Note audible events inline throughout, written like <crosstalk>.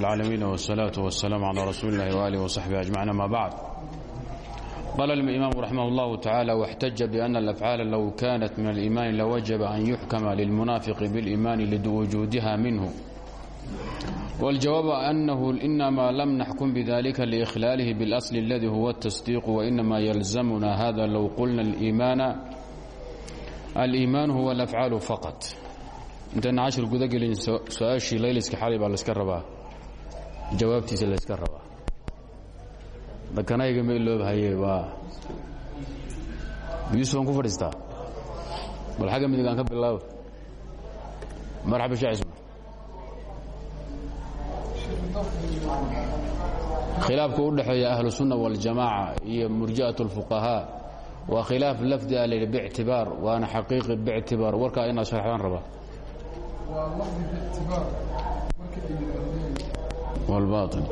العالمين والصلاة والسلام على رسول الله وآله وصحبه أجمعين ما بعد قال الإمام رحمه الله تعالى واحتج بأن الأفعال لو كانت من الإيمان لوجب أن يحكم للمنافق بالإيمان لوجودها منه والجواب أنه إنما لم نحكم بذلك لإخلاله بالأصل الذي هو التصديق وإنما يلزمنا هذا لو قلنا الإيمان الإيمان هو الأفعال فقط intayna cashir guda gelin su-aashii layliska xalay baa layska rabaa jawaabtiisa layska rabaa. Dakanayga ma iloobhaye waa yuusufan ku fadhiistaa. Bal xagga midig aan ka bilaabo. Marxaba sheekh isma. Khilaafka u dhexeeya ahlu sunna waljamaaca iyo murji'at اlfuqahaa waa khilaaf lafdi a layidhi bictibaar waana xaqiiqi bictibaar warkaa inaad sharxdaan rabaa walbaatin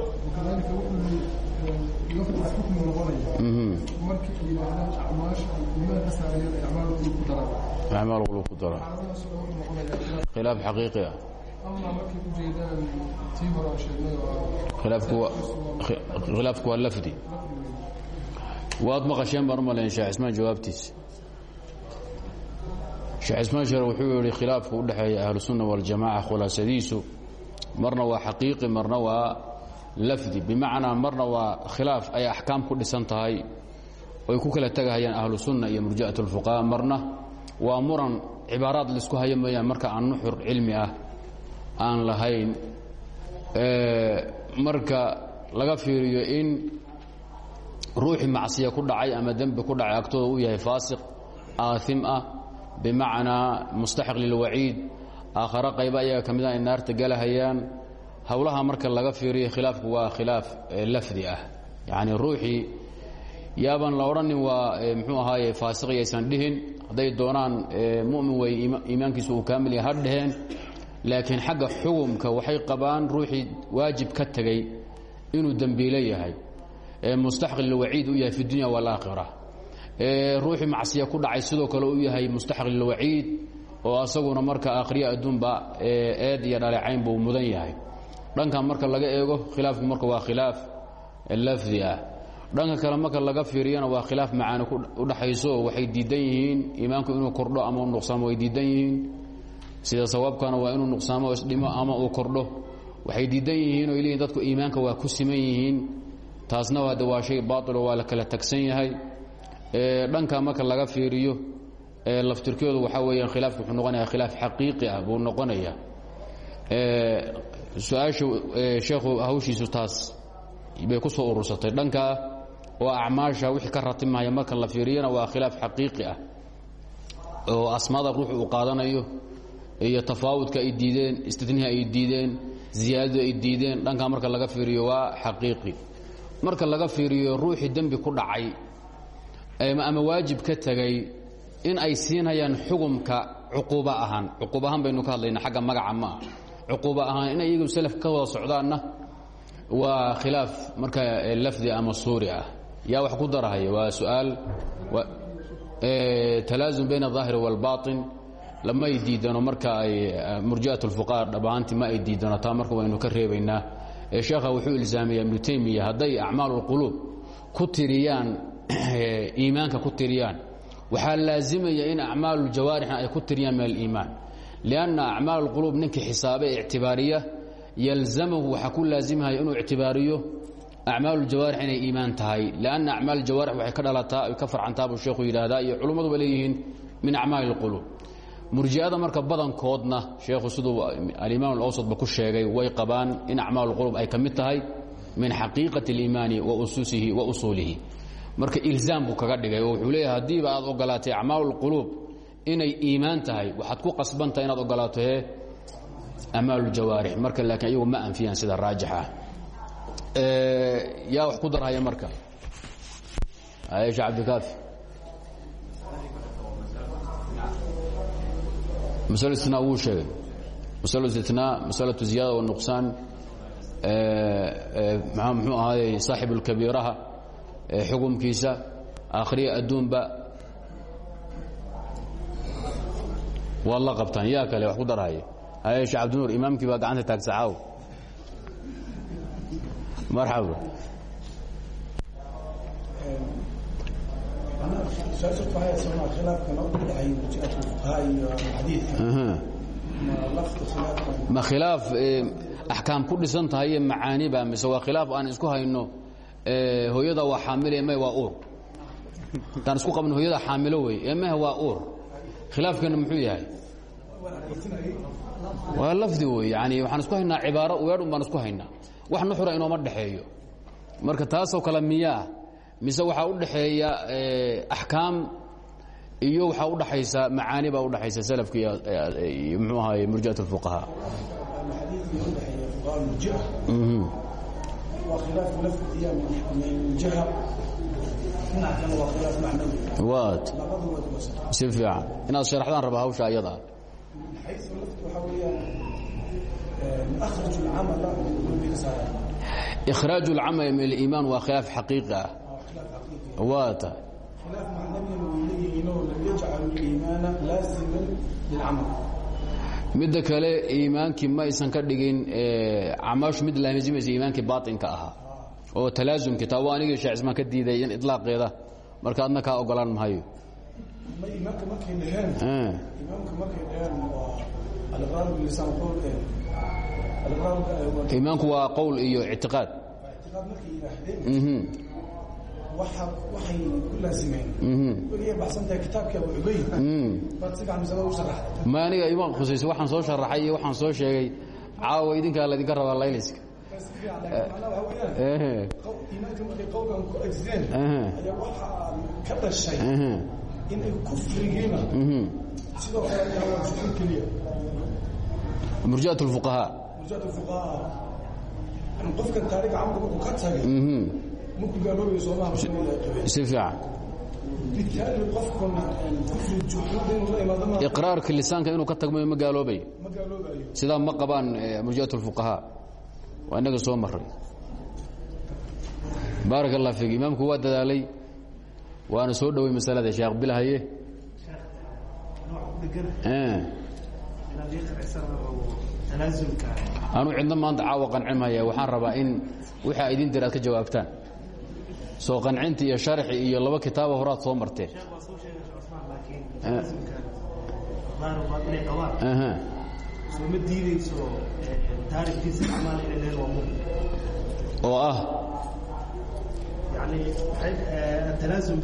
acmaal qulub ku dara khilaaf xaqiiqi ah khilaafku waa lafdi waad maqasheen baan u malayn sheekh ismaan jawaabtiisa sheekh ismaan sheer wuxuu yidhi khilaafku u dhexeeya ahlusunna waljamaca khulaasadiisu marna waa xaqiiqi marna waa lafdi. Bimacnaa marna waa khilaaf ay axkaam ku dhisan tahay oy ku kala tegahayaan ahlusunna iyo murji'at اlfuqaha marna waa muran cibaaraad la isku haya mooyaan marka aan nuxur cilmi ah aan lahayn. Marka laga fiiriyo in ruuxii macsiya ku dhacay ama dembi ku dhacay agtooda uu yahay faasiq aaim ah bimacnaa mustaxiq lilwaciid aakhare qayba ayaga ka mida ay naarta galahayaan. Howlaha marka laga fiiriyo khilaafku waa khilaaf lafdi ah. Yacni ruuxii yaaban la odhanin waa muxuu ahaaye faasiq yaysan dhihin. Hadday doonaan mu'min wey iimaankiisu uu kaamil yahay ha dheheen laakiin xagga xugumka waxay qabaan ruuxii waajib ka tegey inuu dembiile yahay. Mustaxiq lilwaciid u yahay fi dunya waalaakhira ruuxii macsiya ku dhacay sidoo kale u yahay mustaxiq lilwaciid oo asaguna marka akhriya adduunba eed iyo dhaleecayn buu mudan yahay. Dhankan marka laga eego khilaafku marka waa khilaaf lafdi ah. Dhanka kale marka laga fiiriyana waa khilaaf macaani u dhaxayso waxay diidan yihiin iimaanku inuu kordho ama u nuqsaamo way diidan yihiin. Sida sawaabkana waa inuu nuqsaamo isdhimo ama uu kordho. Waxay diidan yihiin oy leeyihiin dadku iimaanka waa ku siman yihiin. Taasna waa shay baatilo waa la kala tagsan yahay. Dhanka marka laga fiiriyo laftirkoodu waxaa weeyaan khilaafku wuxuu noqonaya khilaaf xaqiiqi ah buu noqonaya su'aasha sheekhu hawshiisu taas bay ku soo urursatay. Dhankaa oo acmaasha wixii ka ratimaya marka la fiiriyana waa khilaaf xaqiiqi ah oo asmaada ruuxu uu qaadanayo iyo tafaawudka ay diideen istitnihi ay diideen ziyaadadu ay diideen dhankaa marka laga fiiriyo waa xaqiiqi. Marka laga fiiriyo ruuxii dembi ku dhacay ama waajib ka tegay in ay siinayaan xugumka cuquuba ahaan cuquub ahaan baynu ka hadlayna xagga magaca ma ah cuquuba ahaan in iyagu salaf ka wada socdaanna waa khilaaf marka lafdi ama suuri ah yaa wax ku darahaya waa su-aal talaasum bayna الظaahiri wاlbaطin lama ay diidano marka ay murji'at اlfuqaha dhabaanti ma ay diidano taa marka waynu ka reebaynaa sheekha wuxuu ilzaamaya ibnu taymiya hadday acmaal اlquluub ku tiriyaan <clears throat> iimaanka ku tiriyaan waxaa laazimaya in acmaal اljawaarixna ay ku tiriyaan min aliimaan lianna acmaal اlquluub ninkii xisaabe ee ictibaariya yalzamahu waxaa ku laazimhaya inuu ictibaariyo acmaal اljawaarix inay iimaan tahay lianna acmaal jawaarix waxay ka dhalataa ay ka farcantaa buu sheekhu yidhaahdaa iyo culummaduba leeyihiin min acmaali اlquluub murji'ada marka badankoodna sheekhu siduu alimaam alawsadba ku sheegay way qabaan in acmaal اlquluub ay ka mid tahay min xaqiiqati اliimaani wa ususihi wa usuulihi marka ilzaam buu kaga dhigay oo wuxuu leeyahay haddiiba aad ogolaatay acmaalu lquluub inay iimaan tahay waxaad ku qasbantahay inaad ogolaato he amaalujawaarix marka laakiin iyagu ma anfiyaan sida raajix ah. Yaa wax ku darhaya marka? Aisha cabdikaafi maslitna wuu sheegay. Maslitna masalatu ziyaada wanuqsaan mxuu ahaayey saaxib lkabiiraha xukumkiisa akhriya adduunba waad la qabtaan. Yaa kale wax ku darhaya haye shee cabdinuur imaamkii baa gacanta taagsa caaw. Marxaba. Ma khilaaf axkaam ku dhisan tahay iyo macaaniba mise waa khilaaf aan isku hayno hooyada waa xaamile mah waa uur. Haddaan isku qabno hooyada xaamilo wey ee mah waa uur. Khilaafkeena muxuu yahay? Waa lafdi wey yani waxaan isku haynaa cibaaro weedhun baan isku haynaa. Wax nuxura inooma dhexeeyo marka taasoo kale miyaa mise waxaa u dhaxeeya axkaam iyo waxaa udhaxaysa macaani baa udhaxaysa salafka iyo mxuu ahaay murjiat اlfuqahaa waa khilaafku laftiiya min jaha dhinackan waa khilaaf macnawi wad labaduwad goosata si fiican inaad sharaxdaan raba hawsha ayadaa min xaysu laftu waxaa weeyaan muakhraju lcamala kulbisaaya ikhraaj اlcamal min aliimaan waa khilaaf xaqiiqi ah waa tahay khilaaf macnawiyan wuu leeyihiinoo lam yajcal liimaana laasiman lilcamal midda kale iimaankii ma aysan ka dhigin camaashu mid laamizimaysa iimaankii baaطinka ahaa. Oo talaasumkii taa waa anigii sheecismaan ka diiday in iطlaaqeeda marka adna kaa ogolaan mahayo. Iimaanku waa qowl iyo ictiqaad ictiqaad markay yidhaahdeen waxa waxay ku laasimeen weliya baxsan tahay kitaabkii abu cubayd baad si gacan masala u sharaxday ma aniga ima khusayso waxaan soo sharaxay iyo waxaan soo sheegay caawa idinkaa laydinka rabaa layliska. Si fiican laakiin macnaha waxa weeyaan. Iimaanka markay qowlkan ku ajzeen ayaa waxaa ka dhashay in ay kufrigiina sidoo kale ayaa waa shukuur keliya. Murjiat اlfuqahaa murjiat fuqahaa. Qofkan taariga camalka markuu ka tagay iqraarka lisaanka inuu ka tagmayo ma gaaloobayo sidaa ma qabaan murjiat اlfuqahaa waa inaga soo maray baarak اllah fiik. Imaamku waa dadaalay. Waana soo dhowey masalada sheekh bilhaye anuu cidna maanta caawa qancimaya. Waxaan rabaa in wixii a idin dir aad ka jawaabtaan soo qancinti iyo sharxi iyo laba kitaaba horaad soo marteen waa muhiim oo ah. Yani atalaasum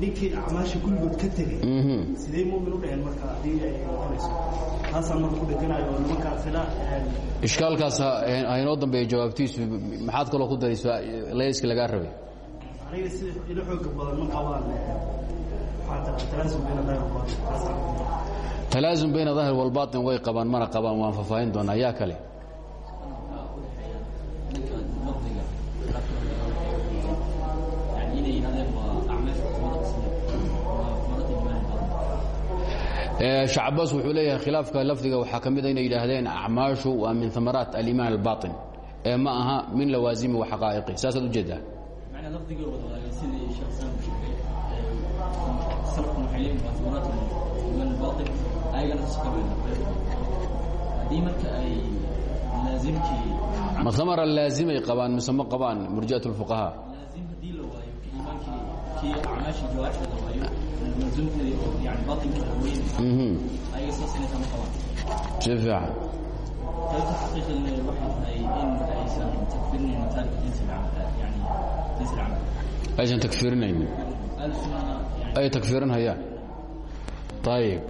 ninkii acmaasha kulligood ka tegey sidee mumin u dhaheen marka haddii ay noqonayso taasaan marka ku dheganayo oo nimankaa khilaaf ishkaalkaas haynoo dambeeya jawaabtiisu maxaad kaloo ku daraysa layska lagaa rabay? Aniga sida ilo xooga badan ma qabaan talaasum bayna daahir walbaatin way qabaan mana qabaan waan faahfaahin doonaa yaa kale shacbaas wuxuu leeyahay khilaafka lafdiga waxaa ka mida inay yidhaahdeen acmaashu waa min amaraat alimaan albaaطin ee ma aha min lawaasimi wa xaqaa'iqi. Saasaad u jeedaa ma amara laazimay qabaan mise ma qabaan murjiat fiican aysan takfirinaynin ay takfirinhayaan ayib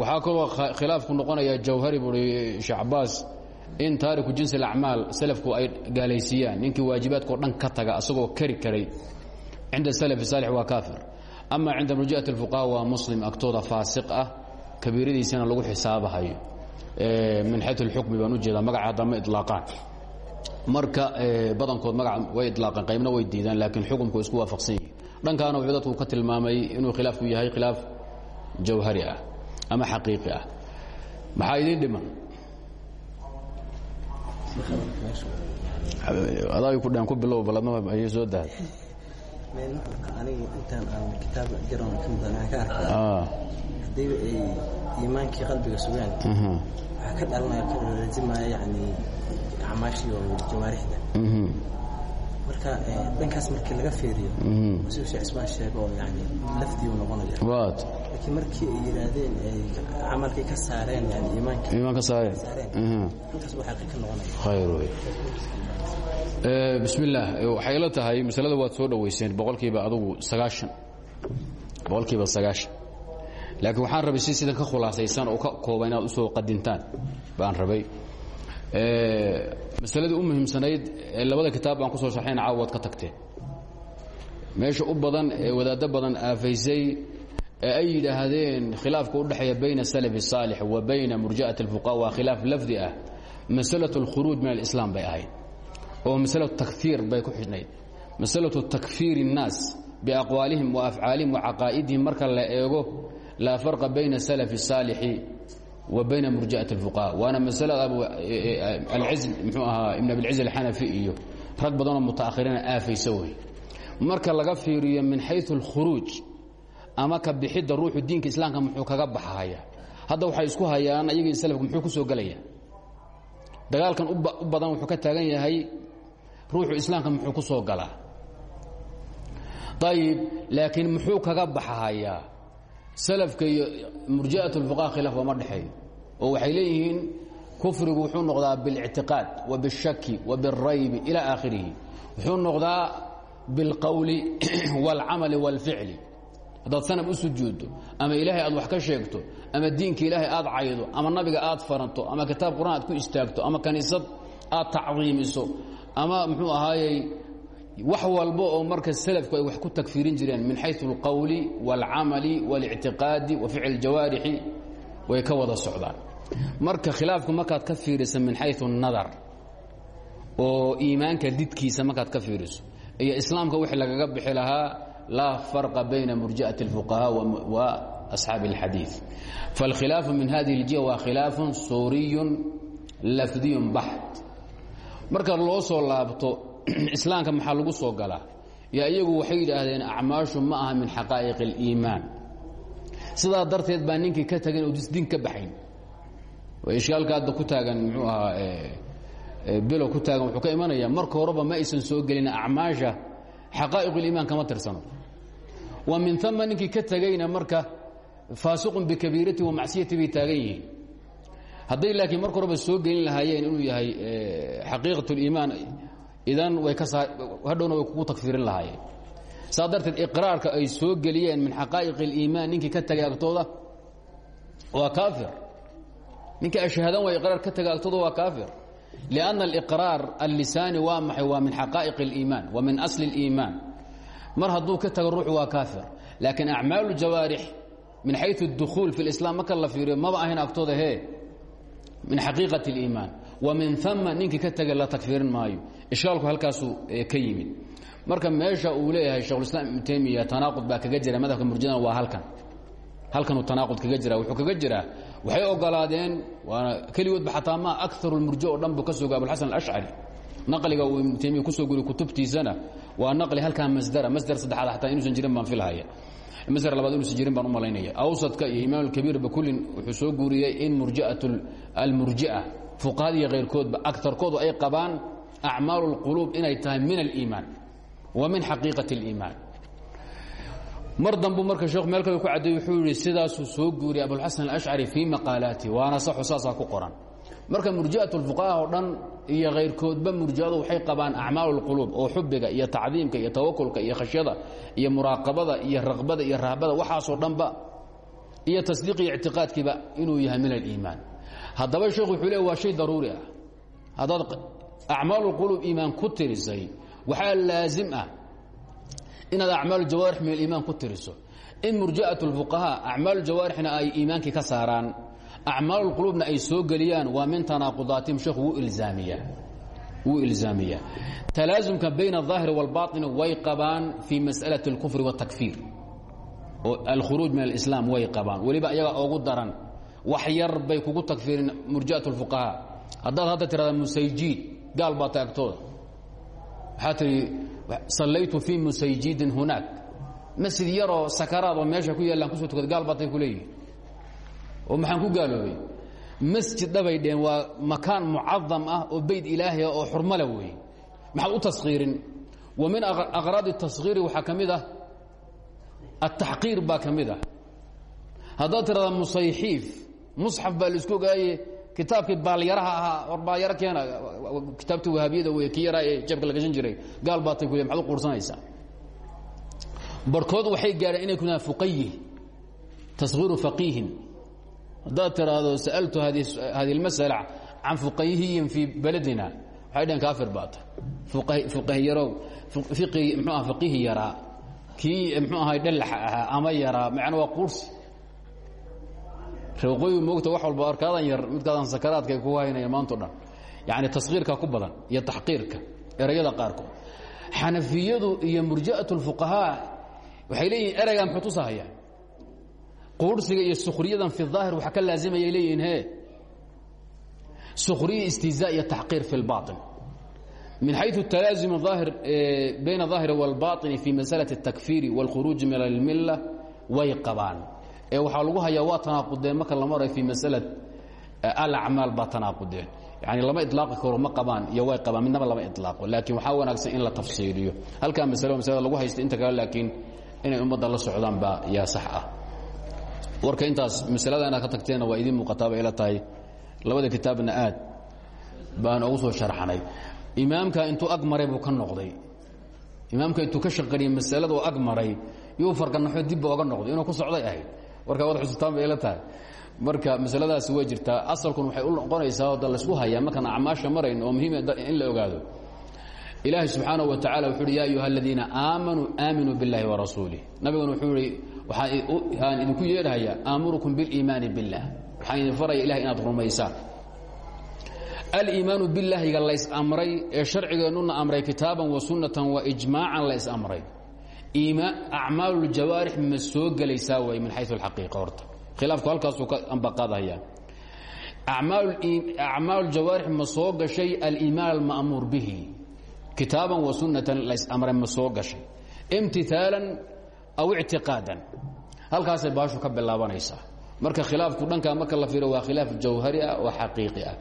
waxaa kaloo khilaafku noqonaya jawhari buui sheekh cabaas in taariku jinsi اlacmaal salafku ay gaalaysiiyaan. Ninkii waajibaadkao dhan ka taga asagoo kari karay. Cinda salaf saalix waa kaafir ama cinda murjiat اlfuqaha waa muslim agtooda faasiq ah kabiiradiisana lagu xisaabahayo min xayu اlxukmi baan u jeedaa magaca hadda ma ilaaqaan marka badankood magaca way ilaaqaan qaybna way diidaan laakiin xukumku isku waafaqsan yihiin dhankaana wuxuu dadku ka tilmaamay inuu khilaafku yahay khilaaf jawhari ah ama xaqiiqi ah. Maxaa idin dhiman? Adaa ku dheen ku bilow baladnama ayay soo dahay dhankaas markii laga fiiriyo siduu sheekh ismaan sheego oo yani lafdii uu noqonaya waad laakiin markii ay yidhaahdeen ay camalkii ka saareen yani iimaankii iimaan ka saareen halkaas buu xaqi ka noqonaya khayr wey bismi illaah waxay ila tahay masalada waad soo dhowayseen boqolkiiba adugu sagaashan boqolkiiba sagaashan laakiin waxaan rabay si sidan ka khulaasaysan oo ka kooban inaad usoo qadintaan baan rabay masaladii u muhiimsanayd ee labada kitaab baan kusoo sharxayna caawa waad ka tagteen meesha u badan ee wadaaddo badan aafaysay ee ay yidhaahdeen khilaafka u dhexeeya bayna salaf الsaalix wa bayna murja'at اlfuqaha waa khilaaf lafdi ah masalaة اlkhuruuj min alislaam bay ahayd oo masalatu takfiir bay ku xidhnayd masalatu takfiir الnaas biaqwaalihim wa afcaalihim wa caqaa'idihim marka la eego laa farqa bayna salaf الsaalixi wa bayna murja'at اlfuqaha waana masalada alciz mxuu ahaa ibn abilciz alxanafi iyo rag badanoo mutaakhiriina aafaysa wey marka laga fiiriyo min xayu اlkhuruuj ama ka bixidda ruuxu diinka islaamka muxuu kaga baxahaya hadda waxay isku hayaan ayagii salafku muxuu ku soo gelaya dagaalkan u badan wuxuu ka taagan yahay ruuxu islaamka muxuu ku soo galaa ayib laakiin muxuu kaga baxahayaa salafka iyo murji'at اlfuqaha khilaaf ooma dhexeeyo oo waxay leeyihiin kufrigu wuxuu noqdaa biاlاctiqaad wa biالshaki wa biالraybi ilى aakhirihi wuxuu noqdaa biاlqowli <clears throat> wاlcamali wاlficli haddaad sanab u sujuuddo ama ilaahay aad wax ka sheegto ama diinka ilaahay aad caydo ama nabiga aad faranto ama kitaab qur'aan aad ku istaagto ama kaniisad aad tacdiimiso ama muxuu ahaayey wax walba oo marka salafku ay wax ku takfiirin jireen min xayu اlqowli wاlcamali wاlictiqaadi wa ficl jawaarixi way ka wada socdaan marka khilaafku markaad ka fiirisa min xayu الnadar oo iimaanka didkiisa markaad ka fiiriso iyo islaamka wixii lagaga bixi lahaa laa farqa bayna murji'aة الfuqaha wa asxaabi اlxadiiث faاlkhilaafu min hadihi اljiha waa khilaafu suuriyu lafdiyu baxt marka loo soo laabto <clears throat> islaamka maxaa lagu soo galaa? Yo iyagu waxay yidhaahdeen acmaashu ma aha min xaqaa'iq اliimaan sidaa darteed baa ninkii ka tagan oo disdin ka baxayn ishkaalka hadda ku taagan muxuu ahaa bilo ku taagan wuxuu ka imanaya marka horeba ma aysan soo gelin acmaasha xaqaa'iq اliimaan kama tirsano. Wa min ama ninkii ka tegayna marka faasiqun bikabiirati wa macsiyati bay taagan hadday laakiin marka horeba soo gelin lahaayeen inuu yahay xaqiiqat اliimaan idan way ka hadhowna way kugu takfiirin lahaayeen saa darteed iqraarka ay soo geliyeen min xaqaa'iq اliimaan ninkii ka tegay agtooda waa kaafir ninkii ashhadan waa iqraar ka tegay agtooda waa kaafir لأن الإقراar الlisaani waa maxay waa min xaqaaئiq الإimaan wa min أصل الإimaan mar hadduu ka tago ruuxu waa kaafir laakiin أعmaal الjawaarix min xayثu الدخuul في الإسلام marka la fiiriyo maba ahayn agtooda he min xaqiiqat اliimaan wa min uma ninkii ka tege la takfiirin maayo. Ishkaalku halkaasuu ka yimid. Marka meesha uu leeyahay shekhulislaam ibnu taymiya tanaaqud baa kaga jira madhabka murjadana waa halkan. Halkanuu tanaaqud kaga jira wuxuu kaga jiraa waxay ogolaadeen waana keligoodba xataa ma akaru lmurjo oo dhan buu ka sooga abulxasan alashcari naqliga uu ibnu taymiya ku soo guriy kutubtiisana waa naqli halkaa masdara masdar saddexaad xataa inuusan jirin baan filhaya masdar labaad inuusan jirin baan u malaynaya. Awsadka iyo imaam alkabiirba kullin wuxuu soo guuriyey in murji'at almurji'a fuqahada iyo khayrkoodba agarkoodu ay qabaan acmaalu اlquluub inay tahay min aliimaan wa min xaqiiqati اliimaan mar dambu marka sheekh meel ku caddeey wuxuu yidhi sidaasuu soo guuriyay abulxasan alashcari fii maqaalaati. Waana saxu saasaa ku qoran marka murji'at lfuqaha oo dhan iyo khayrkoodba murji'adu waxay qabaan acmaalu lquluub oo xubiga iyo tacdiimka iyo tawakulka iyo khashyada iyo muraaqabada iyo raqbada iyo rahbada waxaasoo dhanba iyo tasdiiq iyo ictiqaadkiiba inuu yahay min aliimaan. Haddaba sheekhu wuxuu leey waa shay daruuri ah. Haddaad acmaalu lquluub iimaan ku tirisay waxaa laazim ah inaad acmaal jawaarix min aliimaan ku tiriso. In murji'at اlfuqahaa acmaal jawaarixna ay iimaankii ka saaraan acmaal اlquluubna ay soo geliyaan waa min tanaaqudaatihim sheekhu wuu ilzaamiyaa wuu ilzaamiyaa talaasumka bayna الظaahiri wاlbaطini way qabaan fii masأalaة اlkufri wالtakfiir oo alkhuruuj min alislaam way qabaan weliba ayaga ogu daran wax yar bay kugu takfiirin murji'at اlfuqahaa haddaad hadda tirahda musayjiid gaal baa taagtooda waxaa tihi sallaytu fii musayjidin hunaak masjid yaroo sakaraad oo meesha ku yaallaan kusoo tukada gaal baatay ku leeyihin oo maxaan ku gaaloobay? Masjid dhabay dheen waa makaan mucadam ah oo beyt ilaahi ah oo xurmale weeye. Maxaad u taskhiirin wa min aqraadi taskhiiri waxaa ka mid ah ataxqiir baa ka mid ah. Haddaad tirahda musayxiif musxaf baa la isku ogaaye kitaabkii baalyaraha ahaa war baalyaro keena kitaabta wahaabiyada wey kii yaraa ee jeebka la gashan jiray gaal baatay ku maxad u quursanaysaa barkood waxay gaadheen inay ku yidhahaan fuqayih taskhiiru faqiihin haddaad tiraahdo sa'altu hadi اlmasala can fuqahiyin fii beledina waxay dhaheen kaafir baata. Mxuu aha faqihi yaraa. Kii mxuu ahay dhalaxa ahaa ama yaraa macna waa quursi. Reeqooyi moogta wax walba arkaadan yar midkaadan sakaraadka ay ku haynaya maanto dhan. Yani taskhiirka ku badan iyo taxqiirka erayada qaarkood. Xanafiyadu iyo murji'at اlfuqahaa waxay leeyihiin ereygaa muxuu tusahaya quursiga iyo sukhriyadan fi اaahir waxa ka laazimayay leeyihiin he sukhriya istihzaa iyo taxqiir fi اlbaطin min xayu talaazum aahir bayna الظaahiri wاlbaطini fi masalaة الtakfiiri wاlkhuruuji min اlmila way qabaan ee waxaa lagu hayaa waa tanaaqudeen marka la maray fi masala alacmaal baa tanaaqudeen yani lama ilaaqi karo ma qabaan iyo way qabaan midnaba lama ilaaqo laakiin waxaa wanaagsan in la tafsiiliyo halkaa masalo masalada lagu haysta inta kale laakiin inay ummadda la socdaan baa yaa sax ah warka intaas masalada inaad ka tagteenna waa idiin muuqataaba ila tahay. Labada kitaabna aad baan ugu soo sharxanay. Imaamka intuu ag maray buu ka noqday. Imaamka intuu ka shaqariyey masalada oo ag maray yuu farganaxo dibba oga noqday inuu ku socday ahayd warkaa wad xusutaan bay ila tahay. Marka masaladaasi way jirtaa. Asalkun waxay u noqonaysaa oda laysku hayaa markaan acmaasha marayn oo muhiim in la ogaado. Ilaahay subxaanaه wa tacala wuxu uhi ya ayuha aladiina aamanuu aaminuu biاllahi warasuulih nabiguna wuxuu ihi waxaan idinku yeedhahayaa aamurukum biاliimaani biاllah waxaan idin faraya ilahay inaad rumaysaan aliimaanu bilaahiga lays amray ee sharcigeennuna amray kitaaban wa sunnatan wa ijmaacan lays amray acmaal اljawaarix ma soo gelaysaa way min xayu اlxaqiiqa horta khilaafku halkaasuu ka ambaqaadahaya acmaal اljawaarix ma soo gashay aliimaan alma'muur bihi kitaaban wa sunnatan lays amray ma soo gashay imtihaalan aw ictiqaadan. Halkaasay baashu ka bilaabanaysaa. Marka khilaafku dhankaa marka la fiiro waa khilaaf jawhari ah oo xaqiiqi ah